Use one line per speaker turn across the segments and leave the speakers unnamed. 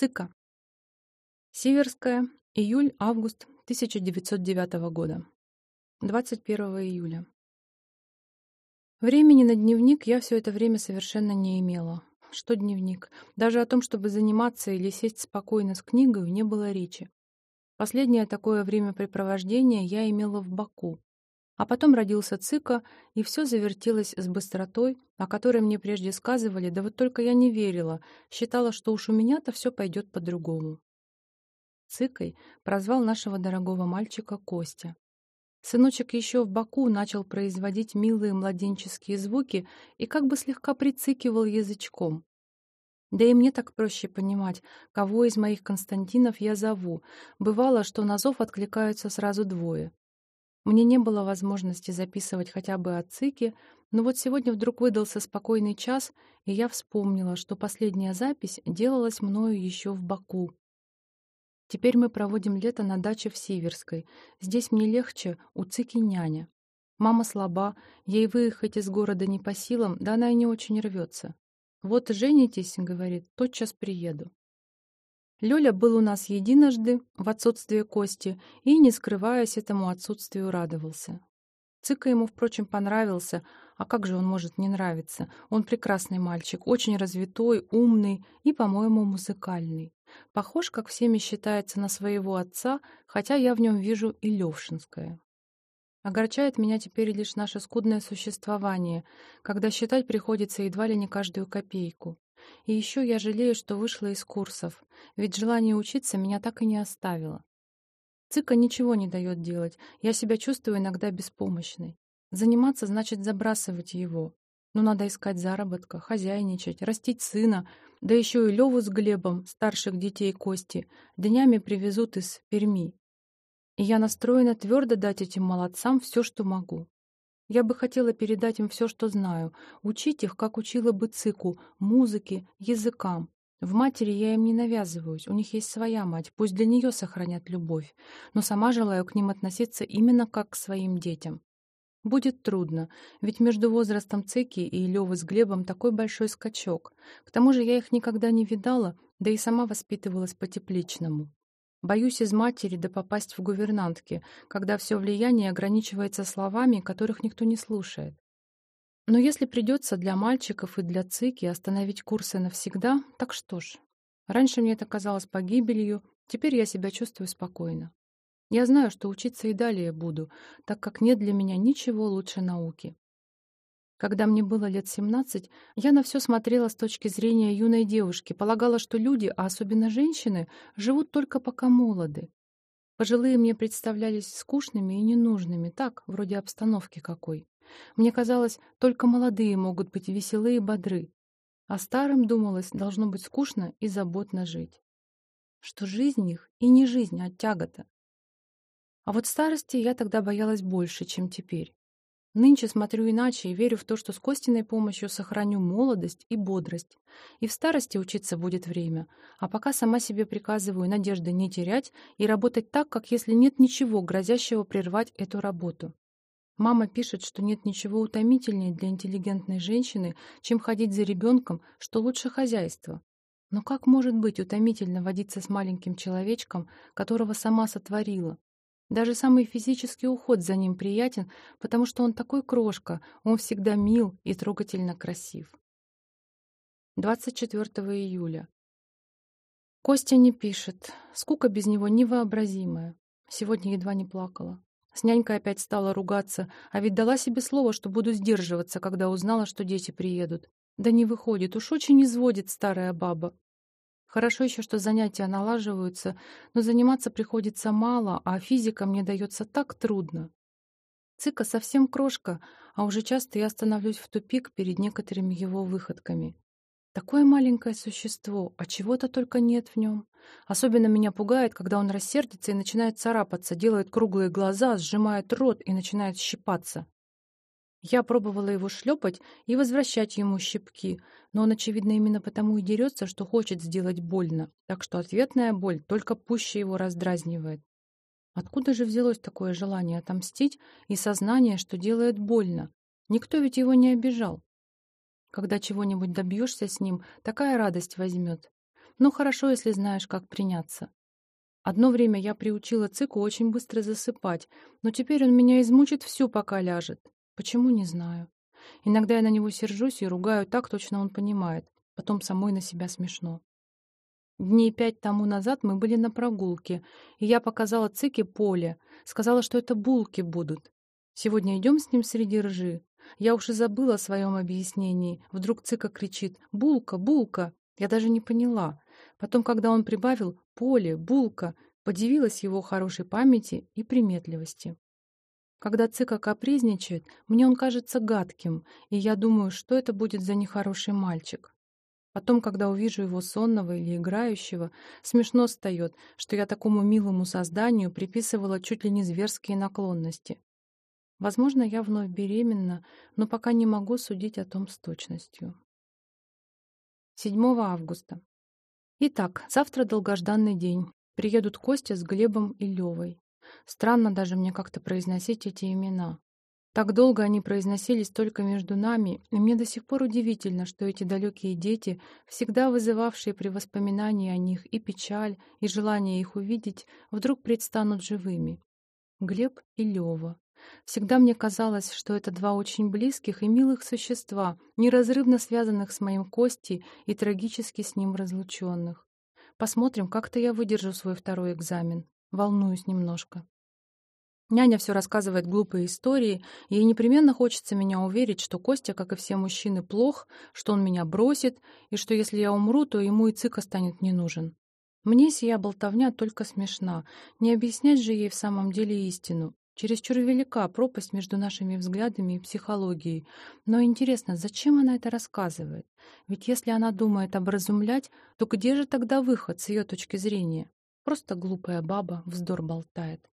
Цика. Сиверская, июль-август 1909 года. 21 июля. Времени на дневник я все это время совершенно не имела. Что дневник? Даже о том, чтобы заниматься или сесть спокойно с книгой, не было речи. Последнее такое времяпрепровождение я имела в Баку. А потом родился Цика, и все завертелось с быстротой, о которой мне прежде сказывали, да вот только я не верила, считала, что уж у меня-то все пойдет по-другому. Цикой прозвал нашего дорогого мальчика Костя. Сыночек еще в Баку начал производить милые младенческие звуки и как бы слегка прицикивал язычком. Да и мне так проще понимать, кого из моих Константинов я зову. Бывало, что на зов откликаются сразу двое. Мне не было возможности записывать хотя бы от Цики, но вот сегодня вдруг выдался спокойный час, и я вспомнила, что последняя запись делалась мною еще в Баку. Теперь мы проводим лето на даче в Сиверской. Здесь мне легче, у Цики няня. Мама слаба, ей выехать из города не по силам, да она и не очень рвется. «Вот женитесь», — говорит, — «тотчас приеду». Лёля был у нас единожды, в отсутствие Кости, и, не скрываясь, этому отсутствию радовался. Цыка ему, впрочем, понравился, а как же он может не нравиться? Он прекрасный мальчик, очень развитой, умный и, по-моему, музыкальный. Похож, как всеми считается, на своего отца, хотя я в нем вижу и Левшинское. Огорчает меня теперь лишь наше скудное существование, когда считать приходится едва ли не каждую копейку. И еще я жалею, что вышла из курсов, ведь желание учиться меня так и не оставило. Цика ничего не дает делать, я себя чувствую иногда беспомощной. Заниматься значит забрасывать его. Но надо искать заработка, хозяйничать, растить сына, да еще и Леву с Глебом, старших детей Кости, днями привезут из Перми. И я настроена твердо дать этим молодцам все, что могу. Я бы хотела передать им все, что знаю, учить их, как учила бы цику, музыке, языкам. В матери я им не навязываюсь, у них есть своя мать, пусть для нее сохранят любовь, но сама желаю к ним относиться именно как к своим детям. Будет трудно, ведь между возрастом Цеки и Лёвы с Глебом такой большой скачок. К тому же я их никогда не видала, да и сама воспитывалась по-тепличному. Боюсь из матери да попасть в гувернантки, когда все влияние ограничивается словами, которых никто не слушает. Но если придется для мальчиков и для цики остановить курсы навсегда, так что ж. Раньше мне это казалось погибелью, теперь я себя чувствую спокойно. Я знаю, что учиться и далее буду, так как нет для меня ничего лучше науки. Когда мне было лет 17, я на все смотрела с точки зрения юной девушки, полагала, что люди, а особенно женщины, живут только пока молоды. Пожилые мне представлялись скучными и ненужными, так, вроде обстановки какой. Мне казалось, только молодые могут быть веселые и бодры, а старым, думалось, должно быть скучно и заботно жить. Что жизнь их и не жизнь, а тягота. А вот старости я тогда боялась больше, чем теперь. Нынче смотрю иначе и верю в то, что с Костиной помощью сохраню молодость и бодрость. И в старости учиться будет время, а пока сама себе приказываю надежды не терять и работать так, как если нет ничего, грозящего прервать эту работу. Мама пишет, что нет ничего утомительнее для интеллигентной женщины, чем ходить за ребенком, что лучше хозяйство. Но как может быть утомительно водиться с маленьким человечком, которого сама сотворила, даже самый физический уход за ним приятен, потому что он такой крошка, он всегда мил и трогательно красив. 24 июля. Костя не пишет. Скука без него невообразимая. Сегодня едва не плакала. С нянькой опять стала ругаться, а ведь дала себе слово, что буду сдерживаться, когда узнала, что дети приедут. Да не выходит, уж очень изводит старая баба. Хорошо еще, что занятия налаживаются, но заниматься приходится мало, а физика мне дается так трудно. Цика совсем крошка, а уже часто я становлюсь в тупик перед некоторыми его выходками. Такое маленькое существо, а чего-то только нет в нем. Особенно меня пугает, когда он рассердится и начинает царапаться, делает круглые глаза, сжимает рот и начинает щипаться. Я пробовала его шлепать и возвращать ему щипки, но он, очевидно, именно потому и дерется, что хочет сделать больно, так что ответная боль только пуще его раздразнивает. Откуда же взялось такое желание отомстить и сознание, что делает больно? Никто ведь его не обижал. Когда чего-нибудь добьешься с ним, такая радость возьмет. Но хорошо, если знаешь, как приняться. Одно время я приучила Цику очень быстро засыпать, но теперь он меня измучит всю, пока ляжет. Почему, не знаю. Иногда я на него сержусь и ругаю так, точно он понимает. Потом самой на себя смешно. Дней пять тому назад мы были на прогулке, и я показала Цике поле, сказала, что это булки будут. Сегодня идем с ним среди ржи. Я уж и забыла о своем объяснении. Вдруг Цика кричит «Булка! Булка!» Я даже не поняла. Потом, когда он прибавил «поле», «булка», подивилась его хорошей памяти и приметливости. Когда Цика капризничает, мне он кажется гадким, и я думаю, что это будет за нехороший мальчик. Потом, когда увижу его сонного или играющего, смешно встает, что я такому милому созданию приписывала чуть ли не зверские наклонности. Возможно, я вновь беременна, но пока не могу судить о том с точностью. 7 августа. Итак, завтра долгожданный день. Приедут Костя с Глебом и Левой. Странно даже мне как-то произносить эти имена. Так долго они произносились только между нами, и мне до сих пор удивительно, что эти далекие дети, всегда вызывавшие при воспоминании о них и печаль, и желание их увидеть, вдруг предстанут живыми. Глеб и Лева. Всегда мне казалось, что это два очень близких и милых существа, неразрывно связанных с моим Костей и трагически с ним разлученных. Посмотрим, как-то я выдержу свой второй экзамен. Волнуюсь немножко. Няня все рассказывает глупые истории, ей непременно хочется меня уверить, что Костя, как и все мужчины, плох, что он меня бросит, и что если я умру, то ему и цика станет не нужен. Мне сия болтовня только смешна, не объяснять же ей в самом деле истину. Чересчур велика пропасть между нашими взглядами и психологией. Но интересно, зачем она это рассказывает? Ведь если она думает образумлять, то где же тогда выход с ее точки зрения? Просто глупая баба вздор болтает.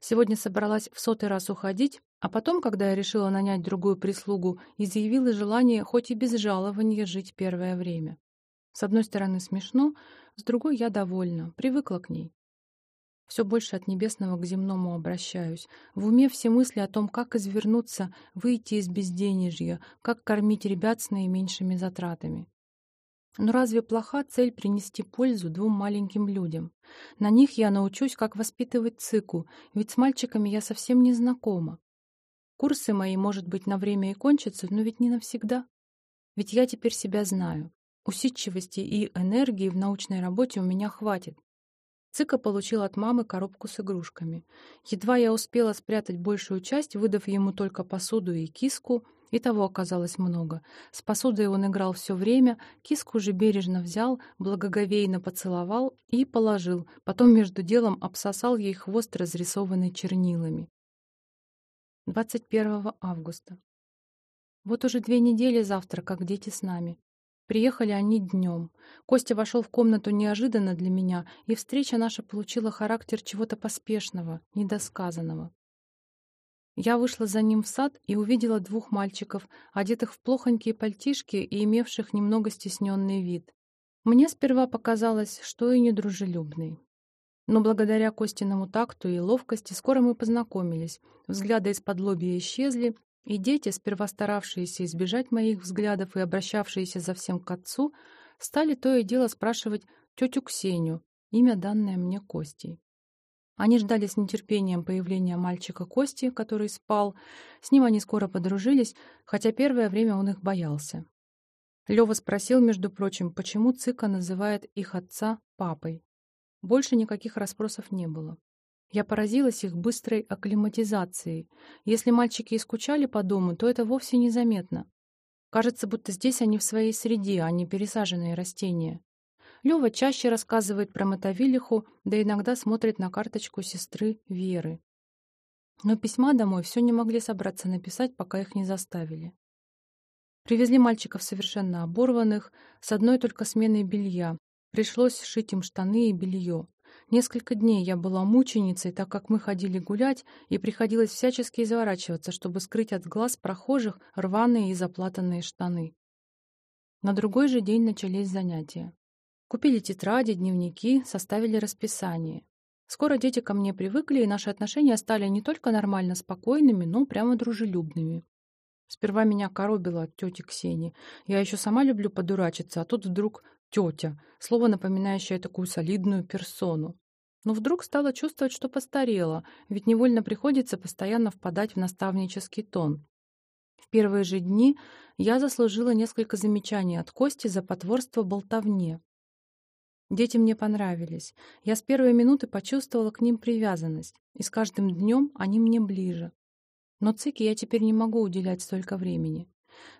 Сегодня собралась в сотый раз уходить, а потом, когда я решила нанять другую прислугу, изъявила желание хоть и без жалования жить первое время. С одной стороны смешно, с другой я довольна, привыкла к ней. Все больше от небесного к земному обращаюсь. В уме все мысли о том, как извернуться, выйти из безденежья, как кормить ребят с наименьшими затратами. Но разве плоха цель принести пользу двум маленьким людям? На них я научусь, как воспитывать цику, ведь с мальчиками я совсем не знакома. Курсы мои, может быть, на время и кончатся, но ведь не навсегда. Ведь я теперь себя знаю. Усидчивости и энергии в научной работе у меня хватит. Цыка получил от мамы коробку с игрушками. Едва я успела спрятать большую часть, выдав ему только посуду и киску, и того оказалось много. С посудой он играл все время, киску же бережно взял, благоговейно поцеловал и положил, потом между делом обсосал ей хвост, разрисованный чернилами. 21 августа. Вот уже две недели завтра, как дети с нами. Приехали они днем. Костя вошел в комнату неожиданно для меня, и встреча наша получила характер чего-то поспешного, недосказанного. Я вышла за ним в сад и увидела двух мальчиков, одетых в плохонькие пальтишки и имевших немного стесненный вид. Мне сперва показалось, что и недружелюбный. Но благодаря Костиному такту и ловкости скоро мы познакомились, взгляды из-под лобья исчезли, и дети, сперва старавшиеся избежать моих взглядов и обращавшиеся за всем к отцу, стали то и дело спрашивать тетю Ксению, имя данное мне Костей. Они ждали с нетерпением появления мальчика Кости, который спал. С ним они скоро подружились, хотя первое время он их боялся. Лёва спросил, между прочим, почему Цыка называет их отца папой. Больше никаких расспросов не было. Я поразилась их быстрой акклиматизацией. Если мальчики и скучали по дому, то это вовсе незаметно. Кажется, будто здесь они в своей среде, а не пересаженные растения. Лёва чаще рассказывает про мотовилиху, да иногда смотрит на карточку сестры Веры. Но письма домой все не могли собраться написать, пока их не заставили. Привезли мальчиков совершенно оборванных, с одной только сменой белья. Пришлось шить им штаны и белье. Несколько дней я была мученицей, так как мы ходили гулять, и приходилось всячески изворачиваться, чтобы скрыть от глаз прохожих рваные и заплатанные штаны. На другой же день начались занятия. Купили тетради, дневники, составили расписание. Скоро дети ко мне привыкли, и наши отношения стали не только нормально спокойными, но прямо дружелюбными. Сперва меня коробило от тети Ксении. Я еще сама люблю подурачиться, а тут вдруг Тетя, слово, напоминающее такую солидную персону. Но вдруг стала чувствовать, что постарела, ведь невольно приходится постоянно впадать в наставнический тон. В первые же дни я заслужила несколько замечаний от Кости за потворство болтовне. Дети мне понравились. Я с первой минуты почувствовала к ним привязанность, и с каждым днем они мне ближе. Но Цике я теперь не могу уделять столько времени.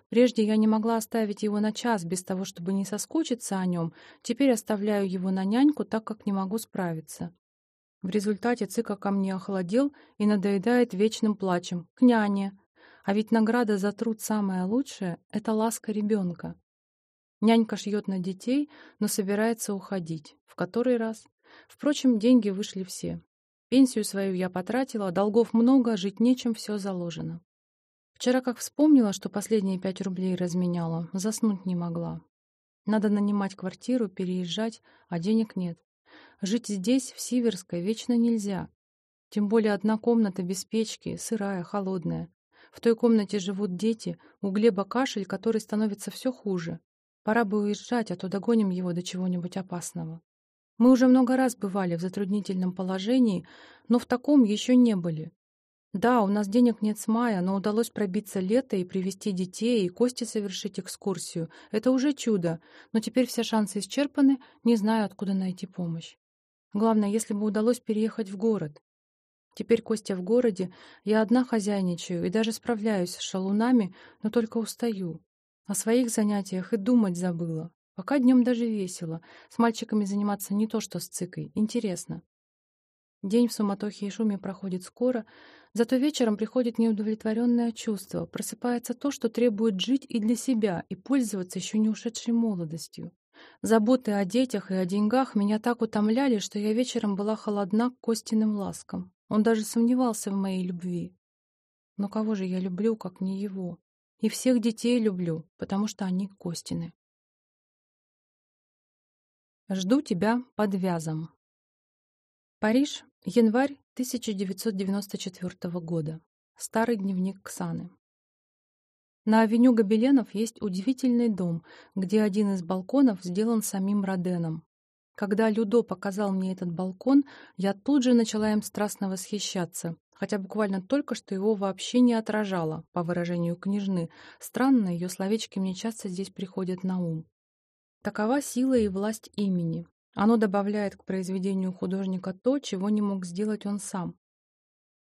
Прежде я не могла оставить его на час без того, чтобы не соскучиться о нем, теперь оставляю его на няньку, так как не могу справиться. В результате Цика ко мне охладел и надоедает вечным плачем. «К няне!» А ведь награда за труд самая лучшая — это ласка ребенка. Нянька шьет на детей, но собирается уходить. В который раз? Впрочем, деньги вышли все. Пенсию свою я потратила, долгов много, жить нечем, все заложено. Вчера как вспомнила, что последние пять рублей разменяла, заснуть не могла. Надо нанимать квартиру, переезжать, а денег нет. Жить здесь, в Сиверской, вечно нельзя. Тем более одна комната без печки, сырая, холодная. В той комнате живут дети, у Глеба кашель, который становится все хуже. Пора бы уезжать, а то догоним его до чего-нибудь опасного. Мы уже много раз бывали в затруднительном положении, но в таком еще не были. Да, у нас денег нет с мая, но удалось пробиться лето и привести детей, и Кости совершить экскурсию. Это уже чудо, но теперь все шансы исчерпаны, не знаю, откуда найти помощь. Главное, если бы удалось переехать в город. Теперь Костя в городе, я одна хозяйничаю и даже справляюсь с шалунами, но только устаю. О своих занятиях и думать забыла. Пока днем даже весело. С мальчиками заниматься не то, что с цикой. Интересно. День в суматохе и шуме проходит скоро, зато вечером приходит неудовлетворенное чувство, просыпается то, что требует жить и для себя, и пользоваться еще не ушедшей молодостью. Заботы о детях и о деньгах меня так утомляли, что я вечером была холодна к Костиным ласкам. Он даже сомневался в моей любви. Но кого же я люблю, как не его? И всех детей люблю, потому что они Костины. Жду тебя под вязом. Париж, январь 1994 года. Старый дневник Ксаны. На авеню Гобеленов есть удивительный дом, где один из балконов сделан самим Роденом. Когда Людо показал мне этот балкон, я тут же начала им страстно восхищаться хотя буквально только что его вообще не отражало, по выражению княжны. Странно, ее словечки мне часто здесь приходят на ум. Такова сила и власть имени. Оно добавляет к произведению художника то, чего не мог сделать он сам.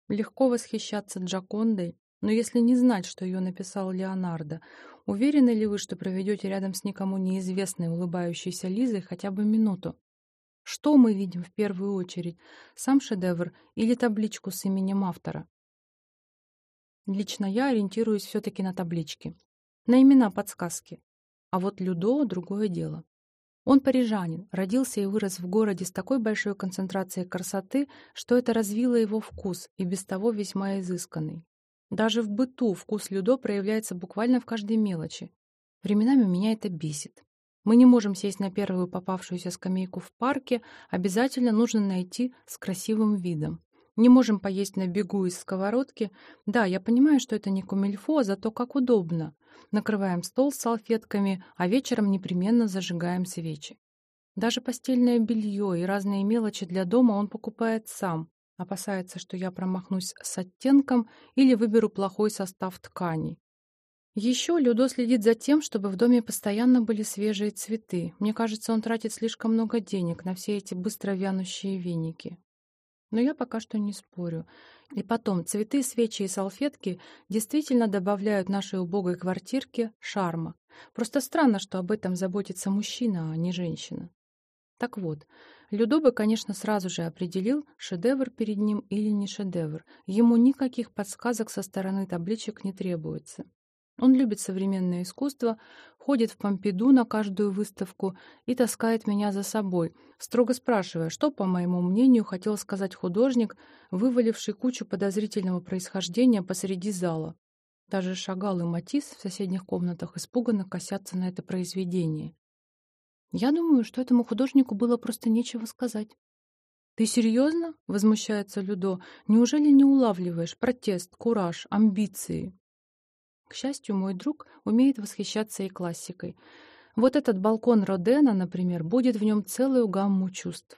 Легко восхищаться Джакондой, но если не знать, что ее написал Леонардо, уверены ли вы, что проведете рядом с никому неизвестной улыбающейся Лизой хотя бы минуту? Что мы видим в первую очередь? Сам шедевр или табличку с именем автора? Лично я ориентируюсь все-таки на таблички. На имена подсказки. А вот Людо — другое дело. Он парижанин, родился и вырос в городе с такой большой концентрацией красоты, что это развило его вкус, и без того весьма изысканный. Даже в быту вкус Людо проявляется буквально в каждой мелочи. Временами меня это бесит. Мы не можем сесть на первую попавшуюся скамейку в парке, обязательно нужно найти с красивым видом. Не можем поесть на бегу из сковородки. Да, я понимаю, что это не кумильфо, зато как удобно. Накрываем стол с салфетками, а вечером непременно зажигаем свечи. Даже постельное белье и разные мелочи для дома он покупает сам. Опасается, что я промахнусь с оттенком или выберу плохой состав тканей. Еще Людо следит за тем, чтобы в доме постоянно были свежие цветы. Мне кажется, он тратит слишком много денег на все эти быстро вянущие веники. Но я пока что не спорю. И потом, цветы, свечи и салфетки действительно добавляют нашей убогой квартирке шарма. Просто странно, что об этом заботится мужчина, а не женщина. Так вот, Людо бы, конечно, сразу же определил, шедевр перед ним или не шедевр. Ему никаких подсказок со стороны табличек не требуется. Он любит современное искусство, ходит в Помпиду на каждую выставку и таскает меня за собой, строго спрашивая, что, по моему мнению, хотел сказать художник, вываливший кучу подозрительного происхождения посреди зала. Даже Шагал и Матисс в соседних комнатах испуганно косятся на это произведение. Я думаю, что этому художнику было просто нечего сказать. «Ты серьезно?» — возмущается Людо. «Неужели не улавливаешь протест, кураж, амбиции?» К счастью, мой друг умеет восхищаться и классикой. Вот этот балкон Родена, например, будет в нем целую гамму чувств.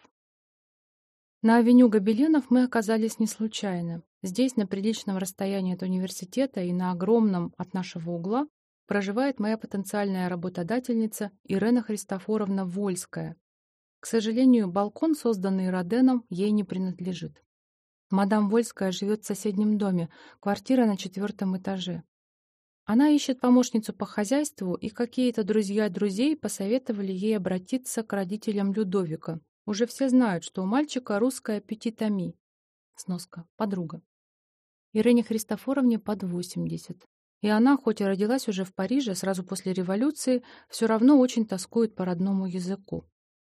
На авеню Гобеленов мы оказались не случайно. Здесь, на приличном расстоянии от университета и на огромном от нашего угла, проживает моя потенциальная работодательница Ирена Христофоровна Вольская. К сожалению, балкон, созданный Роденом, ей не принадлежит. Мадам Вольская живет в соседнем доме, квартира на четвертом этаже. Она ищет помощницу по хозяйству, и какие-то друзья друзей посоветовали ей обратиться к родителям Людовика. Уже все знают, что у мальчика русская пятитоми. Сноска. Подруга. Ирине Христофоровне под 80. И она, хоть и родилась уже в Париже сразу после революции, все равно очень тоскует по родному языку.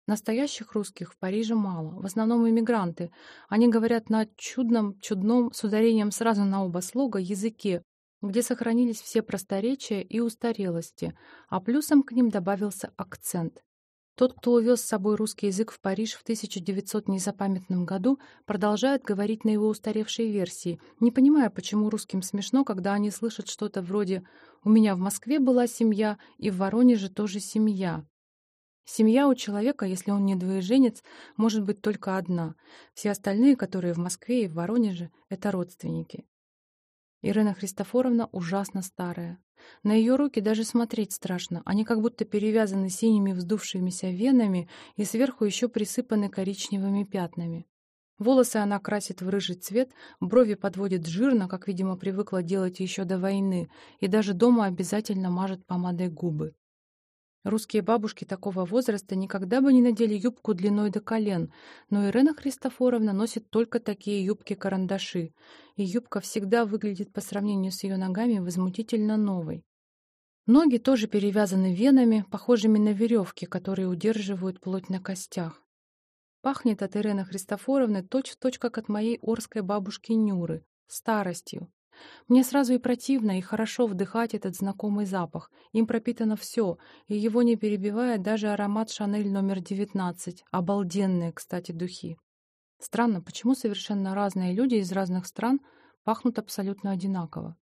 Настоящих русских в Париже мало, в основном иммигранты. Они говорят на чудном, чудном, с ударением сразу на оба слога, языке, где сохранились все просторечия и устарелости, а плюсом к ним добавился акцент. Тот, кто увез с собой русский язык в Париж в 1900 незапамятном году, продолжает говорить на его устаревшей версии, не понимая, почему русским смешно, когда они слышат что-то вроде «У меня в Москве была семья, и в Воронеже тоже семья». Семья у человека, если он не двоеженец, может быть только одна. Все остальные, которые в Москве и в Воронеже, это родственники. Ирина Христофоровна ужасно старая. На ее руки даже смотреть страшно. Они как будто перевязаны синими вздувшимися венами и сверху еще присыпаны коричневыми пятнами. Волосы она красит в рыжий цвет, брови подводит жирно, как, видимо, привыкла делать еще до войны, и даже дома обязательно мажет помадой губы. Русские бабушки такого возраста никогда бы не надели юбку длиной до колен, но Ирена Христофоровна носит только такие юбки-карандаши, и юбка всегда выглядит по сравнению с ее ногами возмутительно новой. Ноги тоже перевязаны венами, похожими на веревки, которые удерживают плоть на костях. Пахнет от Ирены Христофоровны точь-в-точь, точь, как от моей орской бабушки Нюры, старостью, мне сразу и противно, и хорошо вдыхать этот знакомый запах. Им пропитано все, и его не перебивает даже аромат «Шанель номер 19». Обалденные, кстати, духи. Странно, почему совершенно разные люди из разных стран пахнут абсолютно одинаково.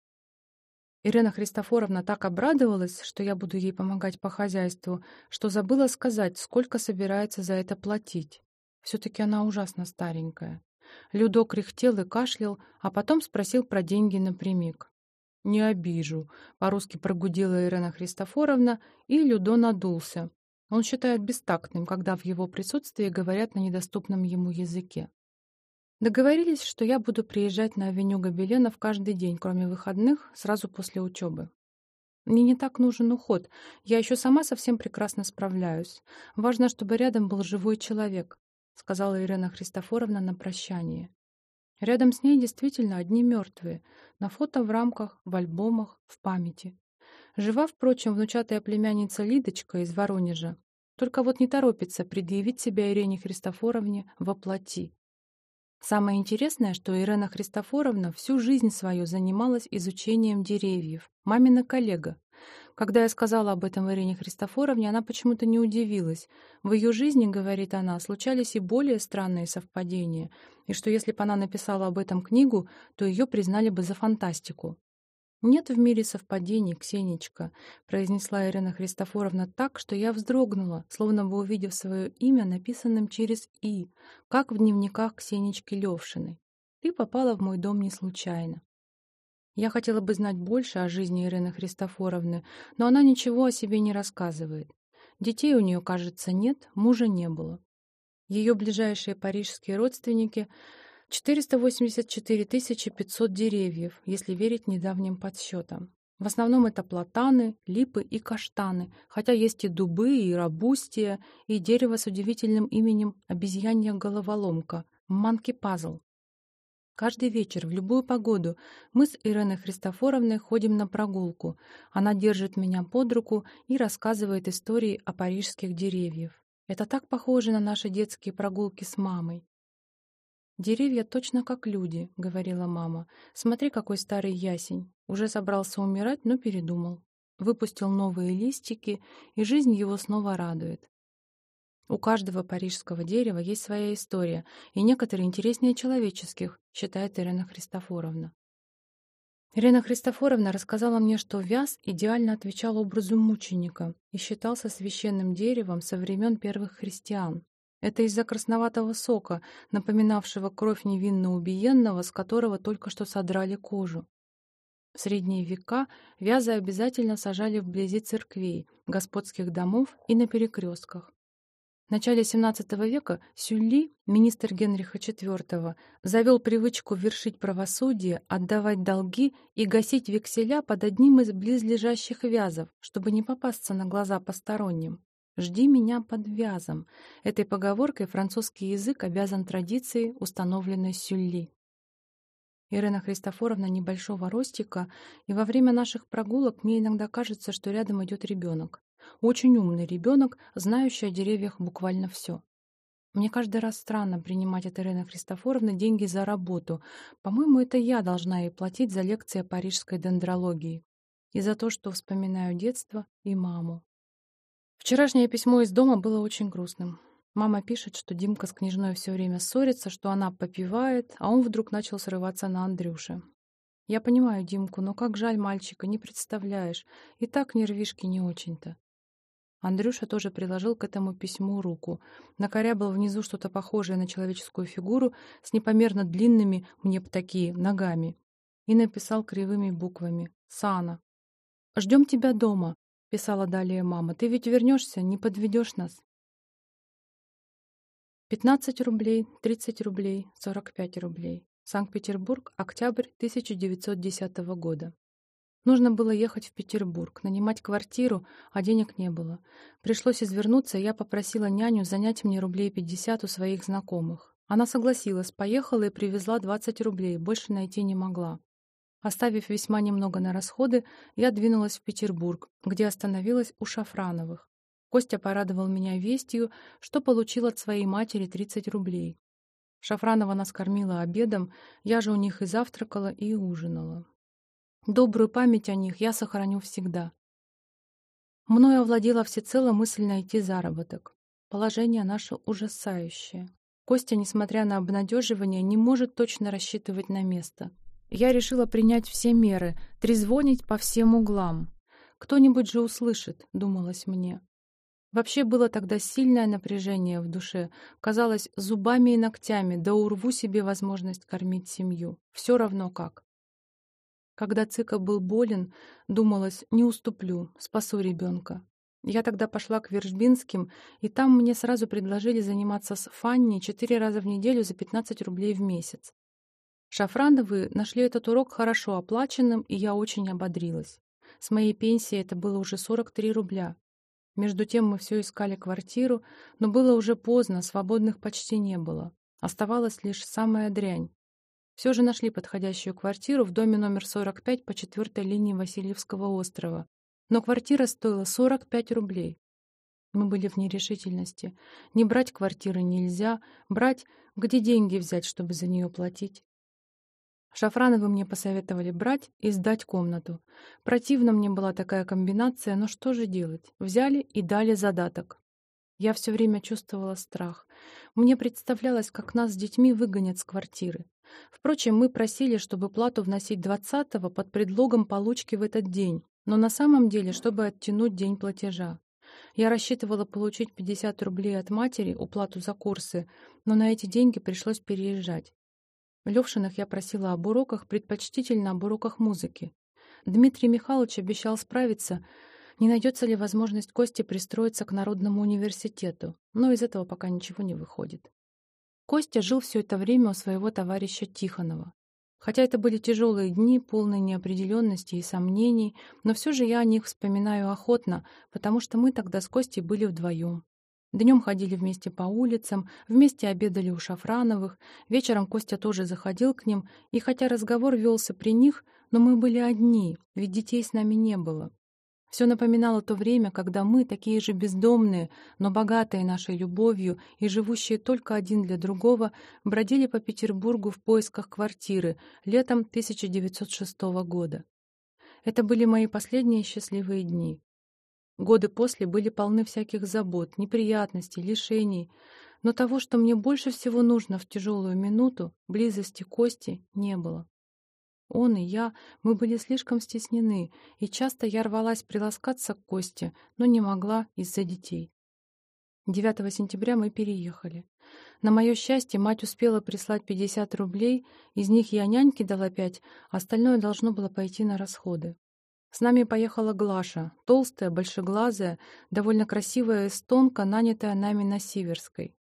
Ирина Христофоровна так обрадовалась, что я буду ей помогать по хозяйству, что забыла сказать, сколько собирается за это платить. Все-таки она ужасно старенькая. Людо кряхтел и кашлял, а потом спросил про деньги напрямик. «Не обижу», — по-русски прогудела Ирена Христофоровна, и Людо надулся. Он считает бестактным, когда в его присутствии говорят на недоступном ему языке. Договорились, что я буду приезжать на авеню Гобеленов каждый день, кроме выходных, сразу после учебы. Мне не так нужен уход. Я еще сама совсем прекрасно справляюсь. Важно, чтобы рядом был живой человек сказала Ирина Христофоровна на прощание. Рядом с ней действительно одни мертвые, на фото в рамках, в альбомах, в памяти. Жива, впрочем, внучатая племянница Лидочка из Воронежа, только вот не торопится предъявить себя Ирине Христофоровне во плоти. Самое интересное, что Ирена Христофоровна всю жизнь свою занималась изучением деревьев, мамина коллега, когда я сказала об этом Ирине Христофоровне, она почему-то не удивилась. В ее жизни, говорит она, случались и более странные совпадения, и что если бы она написала об этом книгу, то ее признали бы за фантастику. «Нет в мире совпадений, Ксенечка», — произнесла Ирина Христофоровна так, что я вздрогнула, словно бы увидев свое имя, написанным через «и», как в дневниках Ксенечки Левшиной. «Ты попала в мой дом не случайно. Я хотела бы знать больше о жизни Ирины Христофоровны, но она ничего о себе не рассказывает. Детей у нее, кажется, нет, мужа не было. Ее ближайшие парижские родственники — 484 500 деревьев, если верить недавним подсчетам. В основном это платаны, липы и каштаны, хотя есть и дубы, и рабустия, и дерево с удивительным именем обезьянья головоломка — манки-пазл. Каждый вечер, в любую погоду, мы с Иреной Христофоровной ходим на прогулку. Она держит меня под руку и рассказывает истории о парижских деревьях. Это так похоже на наши детские прогулки с мамой. «Деревья точно как люди», — говорила мама. «Смотри, какой старый ясень. Уже собрался умирать, но передумал. Выпустил новые листики, и жизнь его снова радует. У каждого парижского дерева есть своя история, и некоторые интереснее человеческих, считает Ирина Христофоровна. Ирина Христофоровна рассказала мне, что вяз идеально отвечал образу мученика и считался священным деревом со времен первых христиан. Это из-за красноватого сока, напоминавшего кровь невинно убиенного, с которого только что содрали кожу. В средние века вязы обязательно сажали вблизи церквей, господских домов и на перекрестках. В начале XVII века Сюлли, министр Генриха IV, завел привычку вершить правосудие, отдавать долги и гасить векселя под одним из близлежащих вязов, чтобы не попасться на глаза посторонним. «Жди меня под вязом». Этой поговоркой французский язык обязан традиции, установленной Сюлли. Ирина Христофоровна небольшого ростика, и во время наших прогулок мне иногда кажется, что рядом идет ребенок. Очень умный ребенок, знающий о деревьях буквально все. Мне каждый раз странно принимать от Ирины Христофоровны деньги за работу. По-моему, это я должна ей платить за лекции о парижской дендрологии. И за то, что вспоминаю детство и маму. Вчерашнее письмо из дома было очень грустным. Мама пишет, что Димка с княжной все время ссорится, что она попивает, а он вдруг начал срываться на Андрюше. Я понимаю Димку, но как жаль мальчика, не представляешь. И так нервишки не очень-то. Андрюша тоже приложил к этому письму руку. Накорябал внизу что-то похожее на человеческую фигуру с непомерно длинными, мне б такие, ногами. И написал кривыми буквами «Сана». «Ждем тебя дома», — писала далее мама. «Ты ведь вернешься, не подведешь нас». 15 рублей, 30 рублей, 45 рублей. Санкт-Петербург, октябрь 1910 года. Нужно было ехать в Петербург, нанимать квартиру, а денег не было. Пришлось извернуться, и я попросила няню занять мне рублей 50 у своих знакомых. Она согласилась, поехала и привезла 20 рублей, больше найти не могла. Оставив весьма немного на расходы, я двинулась в Петербург, где остановилась у Шафрановых. Костя порадовал меня вестью, что получил от своей матери 30 рублей. Шафранова нас кормила обедом, я же у них и завтракала, и ужинала. Добрую память о них я сохраню всегда. Мною овладела всецело мысль найти заработок. Положение наше ужасающее. Костя, несмотря на обнадеживание, не может точно рассчитывать на место. Я решила принять все меры, трезвонить по всем углам. Кто-нибудь же услышит, думалось мне. Вообще было тогда сильное напряжение в душе. Казалось, зубами и ногтями, да урву себе возможность кормить семью. Все равно как. Когда Цыка был болен, думалось, не уступлю, спасу ребенка. Я тогда пошла к Вержбинским, и там мне сразу предложили заниматься с Фанни четыре раза в неделю за 15 рублей в месяц. Шафрановы нашли этот урок хорошо оплаченным, и я очень ободрилась. С моей пенсии это было уже 43 рубля. Между тем мы все искали квартиру, но было уже поздно, свободных почти не было. Оставалась лишь самая дрянь. Все же нашли подходящую квартиру в доме номер 45 по четвертой линии Васильевского острова. Но квартира стоила 45 рублей. Мы были в нерешительности. Не брать квартиры нельзя, брать, где деньги взять, чтобы за нее платить. Шафрановы мне посоветовали брать и сдать комнату. Противно мне была такая комбинация, но что же делать? Взяли и дали задаток. Я все время чувствовала страх. Мне представлялось, как нас с детьми выгонят с квартиры. Впрочем, мы просили, чтобы плату вносить двадцатого под предлогом получки в этот день, но на самом деле, чтобы оттянуть день платежа. Я рассчитывала получить 50 рублей от матери, уплату за курсы, но на эти деньги пришлось переезжать. Левшиных я просила об уроках, предпочтительно об уроках музыки. Дмитрий Михайлович обещал справиться, не найдется ли возможность Кости пристроиться к Народному университету, но из этого пока ничего не выходит. Костя жил все это время у своего товарища Тихонова. Хотя это были тяжелые дни, полные неопределенности и сомнений, но все же я о них вспоминаю охотно, потому что мы тогда с Костей были вдвоем. Днем ходили вместе по улицам, вместе обедали у Шафрановых, вечером Костя тоже заходил к ним, и хотя разговор велся при них, но мы были одни, ведь детей с нами не было. Все напоминало то время, когда мы, такие же бездомные, но богатые нашей любовью и живущие только один для другого, бродили по Петербургу в поисках квартиры летом 1906 года. Это были мои последние счастливые дни. Годы после были полны всяких забот, неприятностей, лишений, но того, что мне больше всего нужно в тяжелую минуту, близости Кости, не было. Он и я, мы были слишком стеснены, и часто я рвалась приласкаться к Косте, но не могла из-за детей. 9 сентября мы переехали. На мое счастье, мать успела прислать 50 рублей, из них я няньке дала 5, остальное должно было пойти на расходы. С нами поехала Глаша, толстая, большеглазая, довольно красивая эстонка, нанятая нами на Сиверской.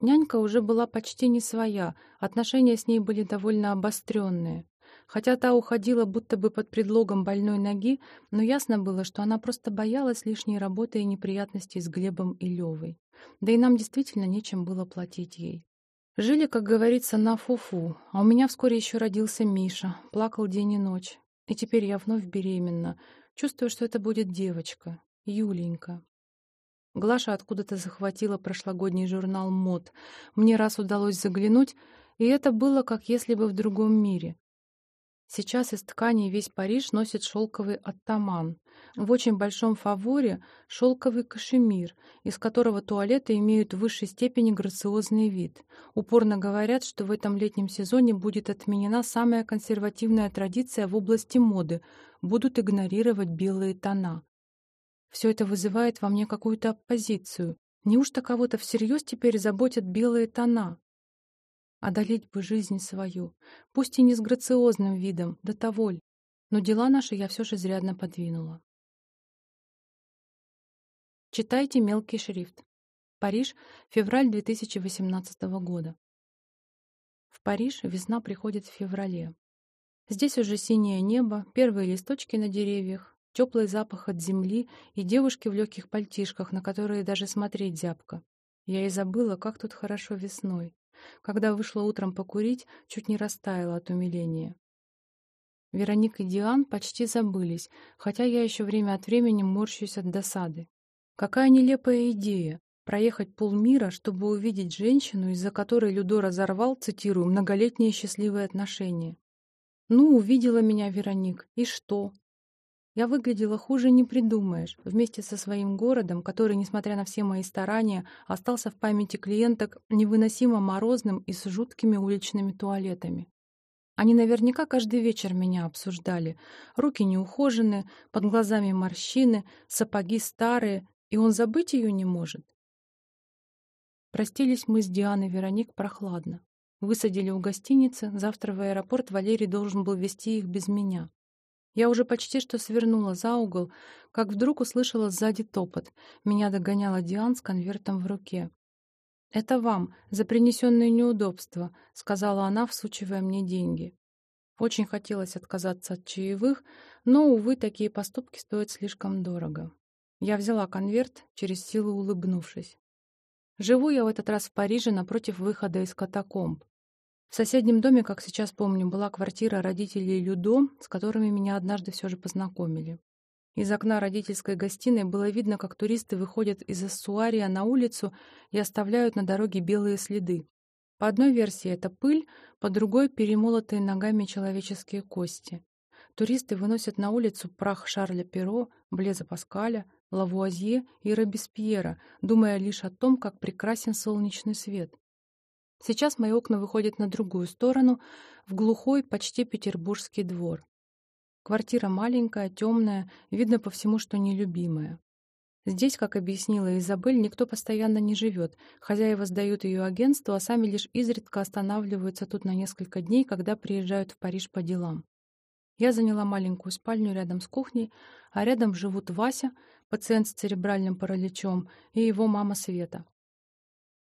Нянька уже была почти не своя, отношения с ней были довольно обостренные. Хотя та уходила будто бы под предлогом больной ноги, но ясно было, что она просто боялась лишней работы и неприятностей с Глебом и Левой. Да и нам действительно нечем было платить ей. Жили, как говорится, на фуфу, а у меня вскоре еще родился Миша, плакал день и ночь. И теперь я вновь беременна, чувствую, что это будет девочка, Юленька. Глаша откуда-то захватила прошлогодний журнал «Мод». Мне раз удалось заглянуть, и это было как если бы в другом мире. Сейчас из тканей весь Париж носит шелковый оттаман. В очень большом фаворе шелковый кашемир, из которого туалеты имеют в высшей степени грациозный вид. Упорно говорят, что в этом летнем сезоне будет отменена самая консервативная традиция в области моды — будут игнорировать белые тона. Все это вызывает во мне какую-то оппозицию. Неужто кого-то всерьез теперь заботят белые тона? Одолеть бы жизнь свою, пусть и не с грациозным видом, да того. Но дела наши я все же изрядно подвинула. Читайте мелкий шрифт. Париж, февраль 2018 года. В Париж весна приходит в феврале. Здесь уже синее небо, первые листочки на деревьях, теплый запах от земли и девушки в легких пальтишках, на которые даже смотреть зябко. Я и забыла, как тут хорошо весной. Когда вышла утром покурить, чуть не растаяла от умиления. Вероника и Диан почти забылись, хотя я еще время от времени морщусь от досады. Какая нелепая идея — проехать полмира, чтобы увидеть женщину, из-за которой Людо разорвал, цитирую, «многолетние счастливые отношения». Ну, увидела меня Вероник, и что? Я выглядела хуже не придумаешь, вместе со своим городом, который, несмотря на все мои старания, остался в памяти клиенток невыносимо морозным и с жуткими уличными туалетами. Они наверняка каждый вечер меня обсуждали. Руки неухоженные, под глазами морщины, сапоги старые, и он забыть ее не может. Простились мы с Дианой Вероник прохладно. Высадили у гостиницы, завтра в аэропорт Валерий должен был вести их без меня. Я уже почти что свернула за угол, как вдруг услышала сзади топот. Меня догоняла Диан с конвертом в руке. «Это вам, за принесенные неудобства», — сказала она, всучивая мне деньги. Очень хотелось отказаться от чаевых, но, увы, такие поступки стоят слишком дорого. Я взяла конверт, через силу улыбнувшись. Живу я в этот раз в Париже напротив выхода из катакомб. В соседнем доме, как сейчас помню, была квартира родителей Людо, с которыми меня однажды все же познакомили. Из окна родительской гостиной было видно, как туристы выходят из эссуария на улицу и оставляют на дороге белые следы. По одной версии это пыль, по другой — перемолотые ногами человеческие кости. Туристы выносят на улицу прах Шарля Перо, Блеза Паскаля, Лавуазье и Робеспьера, думая лишь о том, как прекрасен солнечный свет. Сейчас мои окна выходят на другую сторону, в глухой, почти петербургский двор. Квартира маленькая, темная, видно по всему, что нелюбимая. Здесь, как объяснила Изабель, никто постоянно не живет. Хозяева сдают ее агентству, а сами лишь изредка останавливаются тут на несколько дней, когда приезжают в Париж по делам. Я заняла маленькую спальню рядом с кухней, а рядом живут Вася, пациент с церебральным параличом, и его мама Света.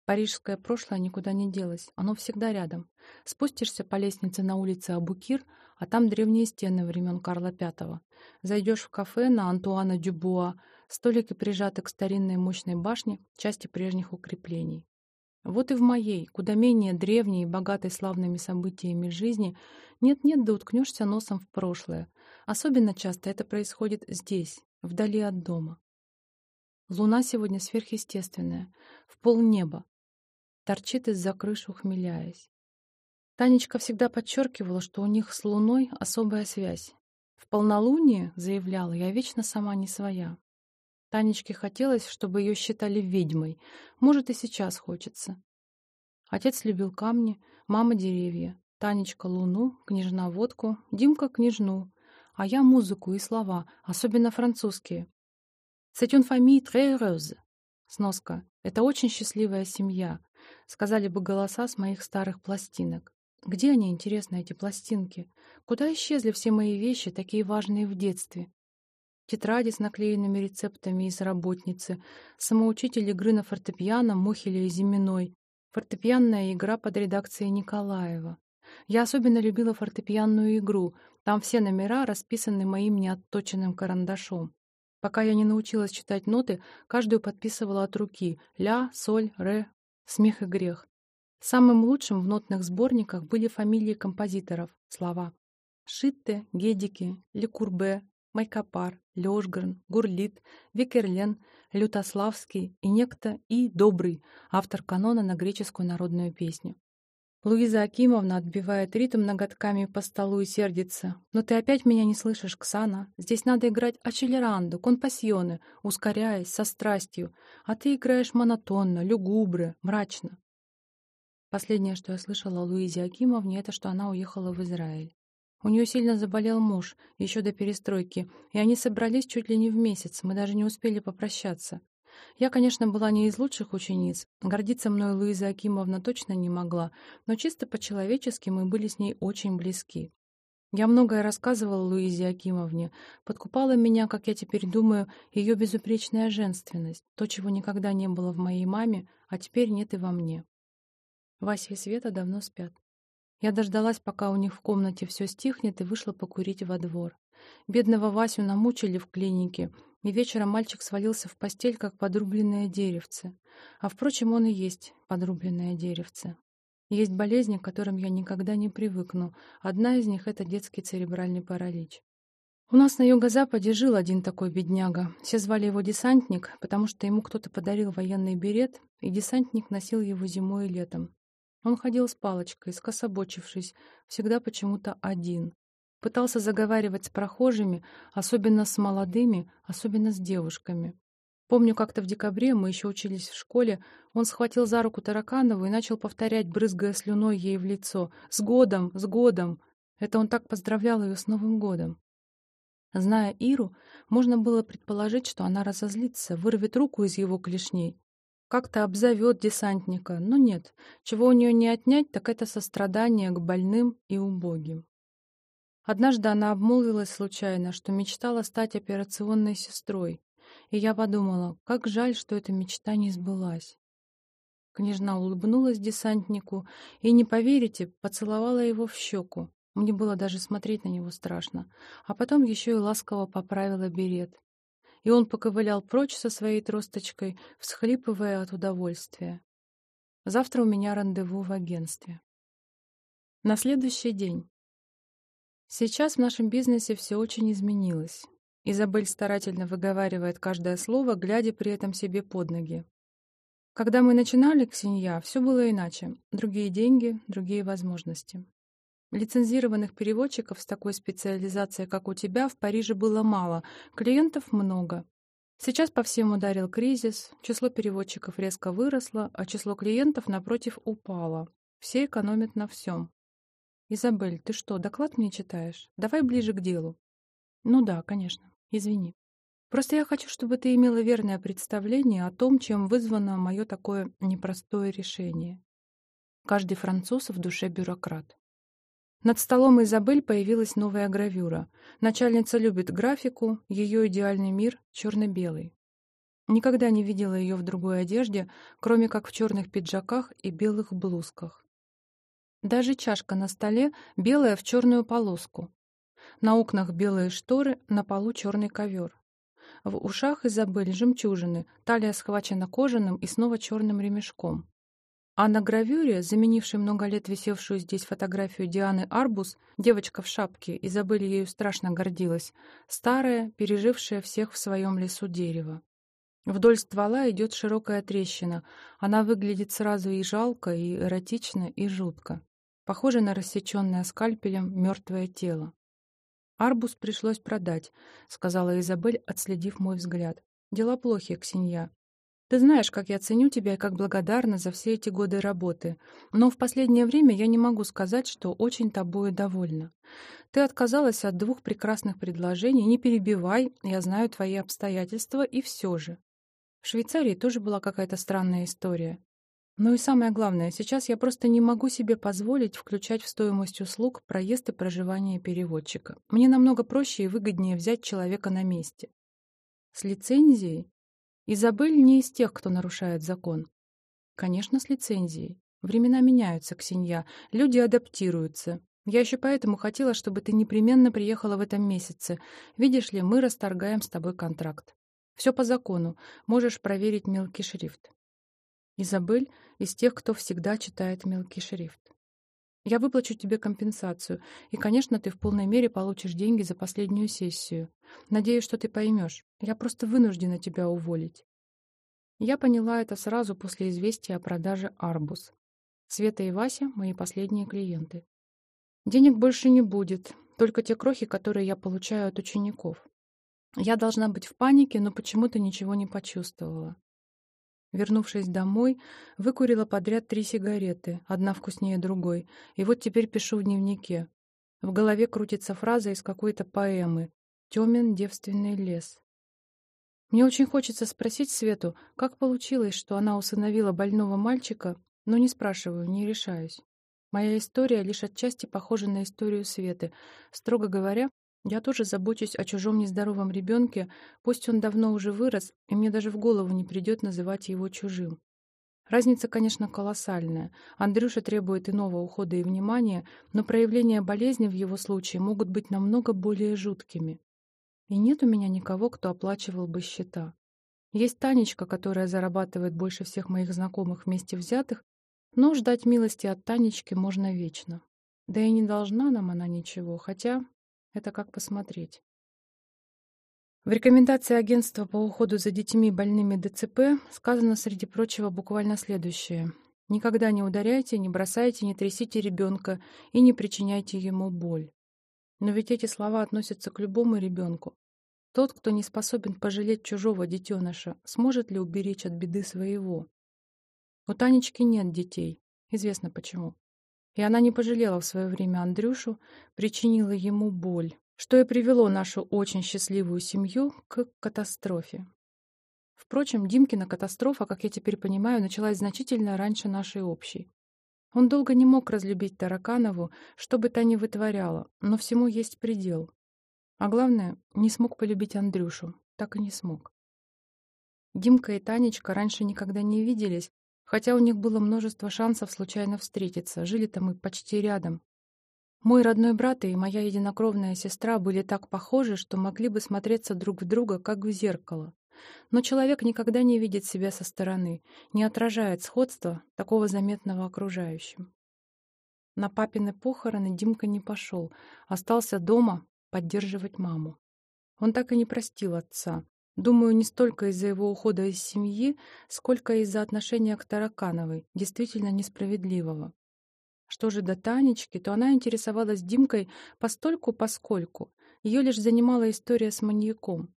Парижское прошлое никуда не делось, оно всегда рядом. Спустишься по лестнице на улице Абукир, а там древние стены времен Карла V. Зайдешь в кафе на Антуана Дюбуа, столики прижаты к старинной мощной башне, части прежних укреплений. Вот и в моей, куда менее древней и богатой славными событиями жизни, нет-нет, да уткнешься носом в прошлое. Особенно часто это происходит здесь, вдали от дома. Луна сегодня сверхъестественная, в полнеба, торчит из-за крыш, ухмеляясь. Танечка всегда подчеркивала, что у них с Луной особая связь. В полнолуние, заявляла, я вечно сама не своя. Танечке хотелось, чтобы ее считали ведьмой. Может, и сейчас хочется. Отец любил камни, мама — деревья. Танечка — луну, княжна — водку, Димка — княжну, а я — музыку и слова, особенно французские. «C'est une famille très heureuse». Сноска. «Это очень счастливая семья», — сказали бы голоса с моих старых пластинок. Где они, интересно, эти пластинки? Куда исчезли все мои вещи, такие важные в детстве? Тетради с наклеенными рецептами из работницы, самоучитель игры на фортепиано Мухеля и Зиминой, фортепианная игра под редакцией Николаева. Я особенно любила фортепианную игру, там все номера расписаны моим неотточенным карандашом. Пока я не научилась читать ноты, каждую подписывала от руки — ля, соль, ре, смех и грех. Самым лучшим в нотных сборниках были фамилии композиторов, слова. Шитте, Гедики, Лекурбе, Майкопар, Лёшгрен, Гурлит, Викерлен, Лютославский и некто И. Добрый, автор канона на греческую народную песню. Луиза Акимовна отбивает ритм ноготками по столу и сердится. «Но ты опять меня не слышишь, Ксана. Здесь надо играть ачелеранду, компассионы, ускоряясь, со страстью. А ты играешь монотонно, люгубре, мрачно. Последнее, что я слышала о Луизе Акимовне, это что она уехала в Израиль. У нее сильно заболел муж, еще до перестройки, и они собрались чуть ли не в месяц, мы даже не успели попрощаться. Я, конечно, была не из лучших учениц, гордиться мной Луиза Акимовна точно не могла, но чисто по-человечески мы были с ней очень близки. Я многое рассказывала Луизе Акимовне, подкупала меня, как я теперь думаю, ее безупречная женственность, то, чего никогда не было в моей маме, а теперь нет и во мне. Вася и Света давно спят. Я дождалась, пока у них в комнате все стихнет, и вышла покурить во двор. Бедного Васю намучили в клинике, и вечером мальчик свалился в постель, как подрубленное деревце. А, впрочем, он и есть подрубленное деревце. Есть болезни, к которым я никогда не привыкну. Одна из них — это детский церебральный паралич. У нас на юго-западе жил один такой бедняга. Все звали его десантник, потому что ему кто-то подарил военный берет, и десантник носил его зимой и летом. Он ходил с палочкой, скособочившись, всегда почему-то один. Пытался заговаривать с прохожими, особенно с молодыми, особенно с девушками. Помню, как-то в декабре, мы еще учились в школе, он схватил за руку Тараканову и начал повторять, брызгая слюной ей в лицо. «С годом! С годом!» Это он так поздравлял ее с Новым годом. Зная Иру, можно было предположить, что она разозлится, вырвет руку из его клешней как-то обзовет десантника, но нет, чего у нее не отнять, так это сострадание к больным и убогим. Однажды она обмолвилась случайно, что мечтала стать операционной сестрой, и я подумала, как жаль, что эта мечта не сбылась. Княжна улыбнулась десантнику и, не поверите, поцеловала его в щеку. Мне было даже смотреть на него страшно. А потом еще и ласково поправила берет и он поковылял прочь со своей тросточкой, всхлипывая от удовольствия. Завтра у меня рандеву в агентстве. На следующий день. Сейчас в нашем бизнесе все очень изменилось. Изабель старательно выговаривает каждое слово, глядя при этом себе под ноги. Когда мы начинали, Ксенья, все было иначе. Другие деньги, другие возможности. Лицензированных переводчиков с такой специализацией, как у тебя, в Париже было мало, клиентов много. Сейчас по всем ударил кризис, число переводчиков резко выросло, а число клиентов, напротив, упало. Все экономят на всем. «Изабель, ты что, доклад мне читаешь? Давай ближе к делу». «Ну да, конечно. Извини. Просто я хочу, чтобы ты имела верное представление о том, чем вызвано мое такое непростое решение. Каждый француз в душе бюрократ. Над столом Изабель появилась новая гравюра. Начальница любит графику, ее идеальный мир черно-белый. Никогда не видела ее в другой одежде, кроме как в черных пиджаках и белых блузках. Даже чашка на столе белая в черную полоску. На окнах белые шторы, на полу черный ковер. В ушах Изабель жемчужины, талия схвачена кожаным и снова черным ремешком. А на гравюре, заменившей много лет висевшую здесь фотографию Дианы Арбус, девочка в шапке, Изабель ею страшно гордилась, старая, пережившая всех в своем лесу дерево. Вдоль ствола идет широкая трещина. Она выглядит сразу и жалко, и эротично, и жутко. Похоже на рассеченное скальпелем мертвое тело. «Арбус пришлось продать», — сказала Изабель, отследив мой взгляд. «Дела плохи, Ксенья. Ты знаешь, как я ценю тебя и как благодарна за все эти годы работы. Но в последнее время я не могу сказать, что очень тобою довольна. Ты отказалась от двух прекрасных предложений. Не перебивай, я знаю твои обстоятельства, и все же. В Швейцарии тоже была какая-то странная история. Ну и самое главное, сейчас я просто не могу себе позволить включать в стоимость услуг проезд и проживание переводчика. Мне намного проще и выгоднее взять человека на месте. С лицензией? Изабель не из тех, кто нарушает закон. Конечно, с лицензией. Времена меняются, Ксенья. Люди адаптируются. Я еще поэтому хотела, чтобы ты непременно приехала в этом месяце. Видишь ли, мы расторгаем с тобой контракт. Все по закону. Можешь проверить мелкий шрифт. Изабель из тех, кто всегда читает мелкий шрифт. Я выплачу тебе компенсацию, и, конечно, ты в полной мере получишь деньги за последнюю сессию. Надеюсь, что ты поймешь. Я просто вынуждена тебя уволить. Я поняла это сразу после известия о продаже «Арбус». Света и Вася — мои последние клиенты. Денег больше не будет, только те крохи, которые я получаю от учеников. Я должна быть в панике, но почему-то ничего не почувствовала. Вернувшись домой, выкурила подряд три сигареты, одна вкуснее другой, и вот теперь пишу в дневнике. В голове крутится фраза из какой-то поэмы «Темен девственный лес». Мне очень хочется спросить Свету, как получилось, что она усыновила больного мальчика, но не спрашиваю, не решаюсь. Моя история лишь отчасти похожа на историю Светы. Строго говоря, я тоже забочусь о чужом нездоровом ребенке, пусть он давно уже вырос, и мне даже в голову не придет называть его чужим. Разница, конечно, колоссальная. Андрюша требует иного ухода и внимания, но проявления болезни в его случае могут быть намного более жуткими. И нет у меня никого, кто оплачивал бы счета. Есть Танечка, которая зарабатывает больше всех моих знакомых вместе взятых, но ждать милости от Танечки можно вечно. Да и не должна нам она ничего, хотя это как посмотреть. В рекомендации агентства по уходу за детьми больными ДЦП сказано, среди прочего, буквально следующее. Никогда не ударяйте, не бросайте, не трясите ребенка и не причиняйте ему боль. Но ведь эти слова относятся к любому ребенку. Тот, кто не способен пожалеть чужого детеныша, сможет ли уберечь от беды своего? У Танечки нет детей. Известно почему. И она не пожалела в свое время Андрюшу, причинила ему боль, что и привело нашу очень счастливую семью к катастрофе. Впрочем, Димкина катастрофа, как я теперь понимаю, началась значительно раньше нашей общей. Он долго не мог разлюбить Тараканову, что бы та ни вытворяла, но всему есть предел. А главное, не смог полюбить Андрюшу, так и не смог. Димка и Танечка раньше никогда не виделись, хотя у них было множество шансов случайно встретиться, жили-то мы почти рядом. Мой родной брат и моя единокровная сестра были так похожи, что могли бы смотреться друг в друга, как в зеркало. Но человек никогда не видит себя со стороны, не отражает сходства, такого заметного окружающим. На папины похороны Димка не пошел, остался дома поддерживать маму. Он так и не простил отца, Думаю, не столько из-за его ухода из семьи, сколько из-за отношения к Таракановой, действительно несправедливого. Что же до Танечки, то она интересовалась Димкой постольку-поскольку. Ее лишь занимала история с маньяком.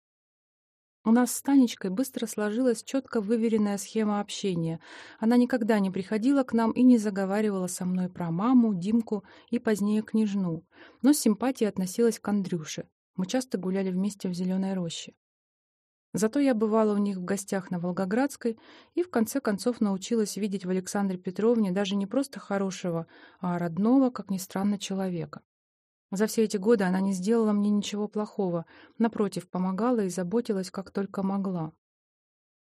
У нас с Танечкой быстро сложилась четко выверенная схема общения. Она никогда не приходила к нам и не заговаривала со мной про маму, Димку и позднее княжну, но с симпатией относилась к Андрюше. Мы часто гуляли вместе в зеленой роще. Зато я бывала у них в гостях на Волгоградской и в конце концов научилась видеть в Александре Петровне даже не просто хорошего, а родного, как ни странно, человека. За все эти годы она не сделала мне ничего плохого, напротив, помогала и заботилась, как только могла.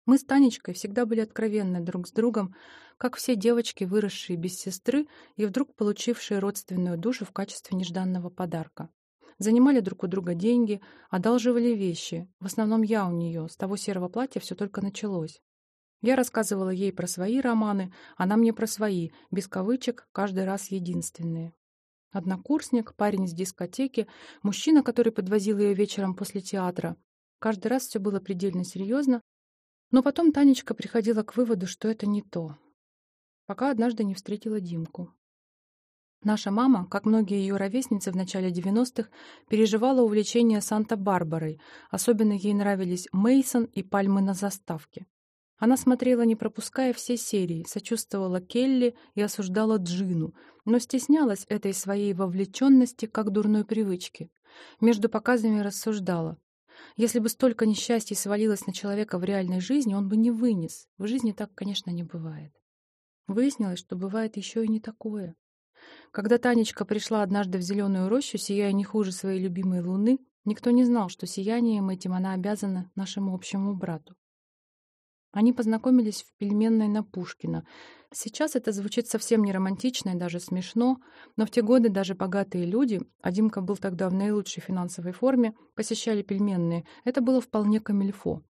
Мы с Танечкой всегда были откровенны друг с другом, как все девочки, выросшие без сестры и вдруг получившие родственную душу в качестве нежданного подарка. Занимали друг у друга деньги, одалживали вещи. В основном я у нее, с того серого платья все только началось. Я рассказывала ей про свои романы, она мне про свои, без кавычек, каждый раз единственные. Однокурсник, парень с дискотеки, мужчина, который подвозил ее вечером после театра. Каждый раз все было предельно серьезно, но потом Танечка приходила к выводу, что это не то. Пока однажды не встретила Димку. Наша мама, как многие ее ровесницы в начале 90-х, переживала увлечение Санта-Барбарой, особенно ей нравились Мейсон и пальмы на заставке. Она смотрела, не пропуская все серии, сочувствовала Келли и осуждала Джину, но стеснялась этой своей вовлеченности как дурной привычки. Между показами рассуждала. Если бы столько несчастий свалилось на человека в реальной жизни, он бы не вынес. В жизни так, конечно, не бывает. Выяснилось, что бывает еще и не такое. Когда Танечка пришла однажды в зеленую рощу, сияя не хуже своей любимой луны, никто не знал, что сиянием этим она обязана нашему общему брату. Они познакомились в пельменной на Пушкина. Сейчас это звучит совсем не романтично и даже смешно, но в те годы даже богатые люди, а Димка был тогда в наилучшей финансовой форме, посещали пельменные. Это было вполне камильфо.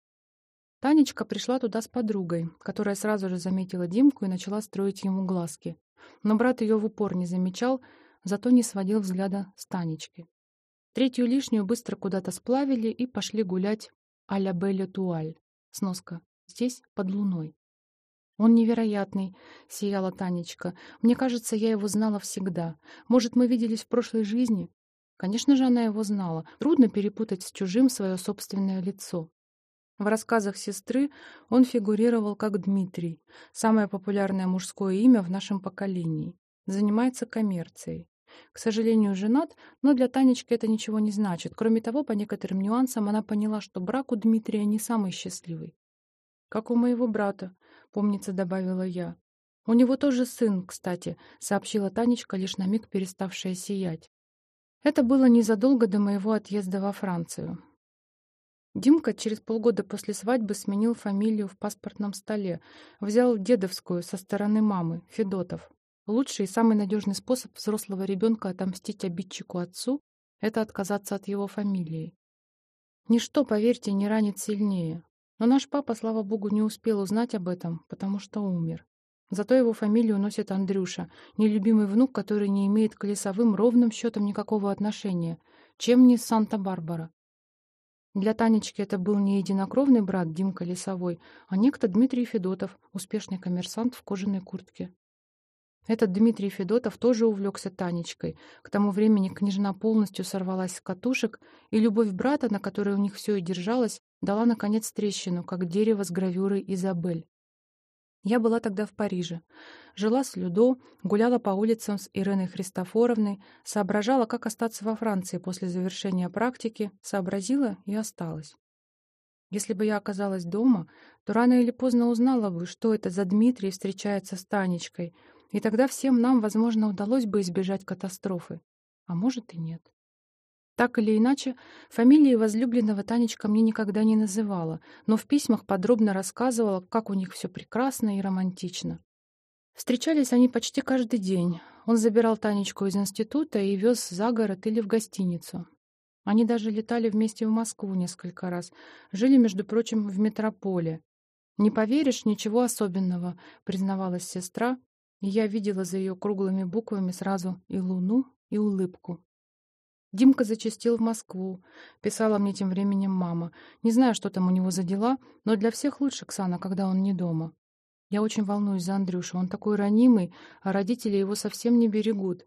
Танечка пришла туда с подругой, которая сразу же заметила Димку и начала строить ему глазки. Но брат ее в упор не замечал, зато не сводил взгляда с Танечки. Третью лишнюю быстро куда-то сплавили и пошли гулять а-ля Белле Туаль. Сноска здесь, под луной. «Он невероятный», — сияла Танечка. «Мне кажется, я его знала всегда. Может, мы виделись в прошлой жизни?» Конечно же, она его знала. Трудно перепутать с чужим свое собственное лицо. В рассказах сестры он фигурировал как Дмитрий, самое популярное мужское имя в нашем поколении. Занимается коммерцией. К сожалению, женат, но для Танечки это ничего не значит. Кроме того, по некоторым нюансам она поняла, что брак у Дмитрия не самый счастливый. «Как у моего брата», — помнится, добавила я. «У него тоже сын, кстати», — сообщила Танечка, лишь на миг переставшая сиять. Это было незадолго до моего отъезда во Францию. Димка через полгода после свадьбы сменил фамилию в паспортном столе, взял дедовскую со стороны мамы, Федотов. Лучший и самый надежный способ взрослого ребенка отомстить обидчику отцу — это отказаться от его фамилии. Ничто, поверьте, не ранит сильнее. Но наш папа, слава богу, не успел узнать об этом, потому что умер. Зато его фамилию носит Андрюша, нелюбимый внук, который не имеет к лесовым ровным счетом никакого отношения. Чем не Санта-Барбара? Для Танечки это был не единокровный брат Димка Лесовой, а некто Дмитрий Федотов, успешный коммерсант в кожаной куртке. Этот Дмитрий Федотов тоже увлекся Танечкой. К тому времени княжна полностью сорвалась с катушек, и любовь брата, на которой у них все и держалось, дала, наконец, трещину, как дерево с гравюрой Изабель. Я была тогда в Париже. Жила с Людо, гуляла по улицам с Иреной Христофоровной, соображала, как остаться во Франции после завершения практики, сообразила и осталась. Если бы я оказалась дома, то рано или поздно узнала бы, что это за Дмитрий встречается с Танечкой — и тогда всем нам, возможно, удалось бы избежать катастрофы. А может и нет. Так или иначе, фамилии возлюбленного Танечка мне никогда не называла, но в письмах подробно рассказывала, как у них все прекрасно и романтично. Встречались они почти каждый день. Он забирал Танечку из института и вез за город или в гостиницу. Они даже летали вместе в Москву несколько раз. Жили, между прочим, в метрополе. «Не поверишь, ничего особенного», — признавалась сестра, я видела за ее круглыми буквами сразу и луну, и улыбку. Димка зачастил в Москву. Писала мне тем временем мама. Не знаю, что там у него за дела, но для всех лучше Ксана, когда он не дома. Я очень волнуюсь за Андрюшу. Он такой ранимый, а родители его совсем не берегут.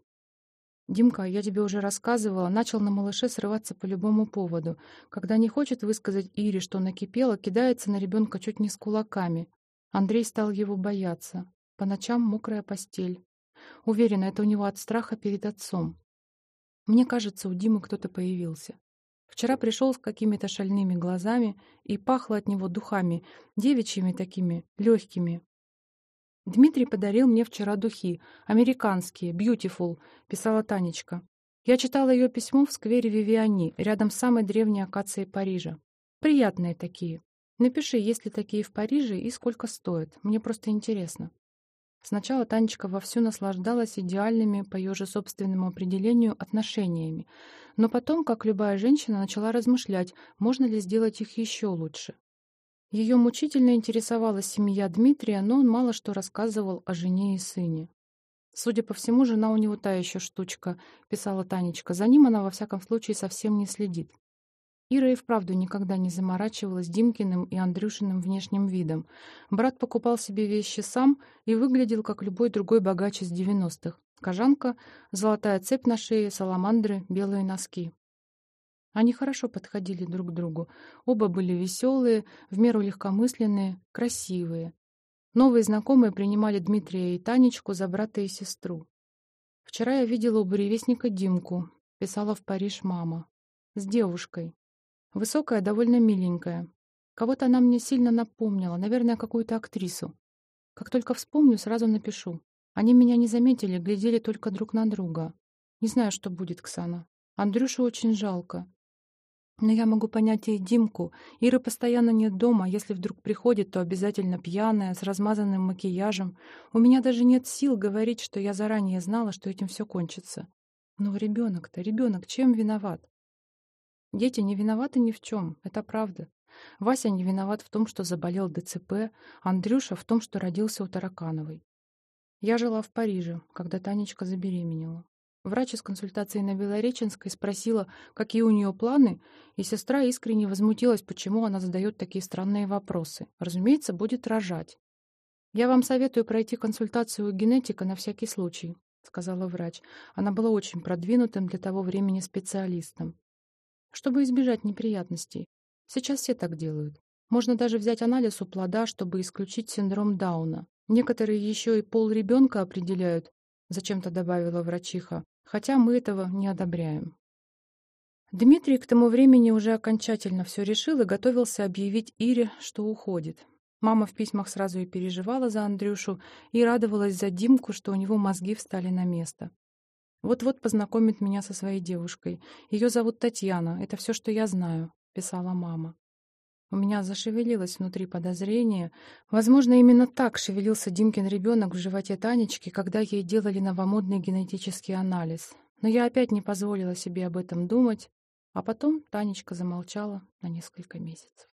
Димка, я тебе уже рассказывала, начал на малыше срываться по любому поводу. Когда не хочет высказать Ире, что накипело, кидается на ребенка чуть не с кулаками. Андрей стал его бояться. По ночам мокрая постель. Уверена, это у него от страха перед отцом. Мне кажется, у Димы кто-то появился. Вчера пришел с какими-то шальными глазами и пахло от него духами, девичьими такими, легкими. «Дмитрий подарил мне вчера духи. Американские, beautiful», — писала Танечка. Я читала ее письмо в сквере Вивиани, рядом с самой древней акацией Парижа. Приятные такие. Напиши, есть ли такие в Париже и сколько стоят. Мне просто интересно. Сначала Танечка вовсю наслаждалась идеальными, по ее же собственному определению, отношениями, но потом, как любая женщина, начала размышлять, можно ли сделать их еще лучше. Ее мучительно интересовала семья Дмитрия, но он мало что рассказывал о жене и сыне. «Судя по всему, жена у него та еще штучка», — писала Танечка. «За ним она, во всяком случае, совсем не следит. Ира и вправду никогда не заморачивалась Димкиным и Андрюшиным внешним видом. Брат покупал себе вещи сам и выглядел, как любой другой богач из девяностых. Кожанка, золотая цепь на шее, саламандры, белые носки. Они хорошо подходили друг к другу. Оба были веселые, в меру легкомысленные, красивые. Новые знакомые принимали Дмитрия и Танечку за брата и сестру. Вчера я видела у буревестника Димку, писала в Париж мама. С девушкой. Высокая, довольно миленькая. Кого-то она мне сильно напомнила, наверное, какую-то актрису. Как только вспомню, сразу напишу. Они меня не заметили, глядели только друг на друга. Не знаю, что будет, Ксана. Андрюшу очень жалко. Но я могу понять и Димку. Иры постоянно нет дома, если вдруг приходит, то обязательно пьяная, с размазанным макияжем. У меня даже нет сил говорить, что я заранее знала, что этим все кончится. Но ребенок-то, ребенок, чем виноват? Дети не виноваты ни в чем, это правда. Вася не виноват в том, что заболел ДЦП, Андрюша в том, что родился у Таракановой. Я жила в Париже, когда Танечка забеременела. Врач из консультации на Белореченской спросила, какие у нее планы, и сестра искренне возмутилась, почему она задает такие странные вопросы. Разумеется, будет рожать. «Я вам советую пройти консультацию у генетика на всякий случай», — сказала врач. Она была очень продвинутым для того времени специалистом. «Чтобы избежать неприятностей. Сейчас все так делают. Можно даже взять анализ у плода, чтобы исключить синдром Дауна. Некоторые еще и пол ребенка определяют, зачем-то добавила врачиха хотя мы этого не одобряем. Дмитрий к тому времени уже окончательно все решил и готовился объявить Ире, что уходит. Мама в письмах сразу и переживала за Андрюшу и радовалась за Димку, что у него мозги встали на место. «Вот-вот познакомит меня со своей девушкой. Ее зовут Татьяна. Это все, что я знаю», — писала мама. У меня зашевелилось внутри подозрение. Возможно, именно так шевелился Димкин ребенок в животе Танечки, когда ей делали новомодный генетический анализ. Но я опять не позволила себе об этом думать, а потом Танечка замолчала на несколько месяцев.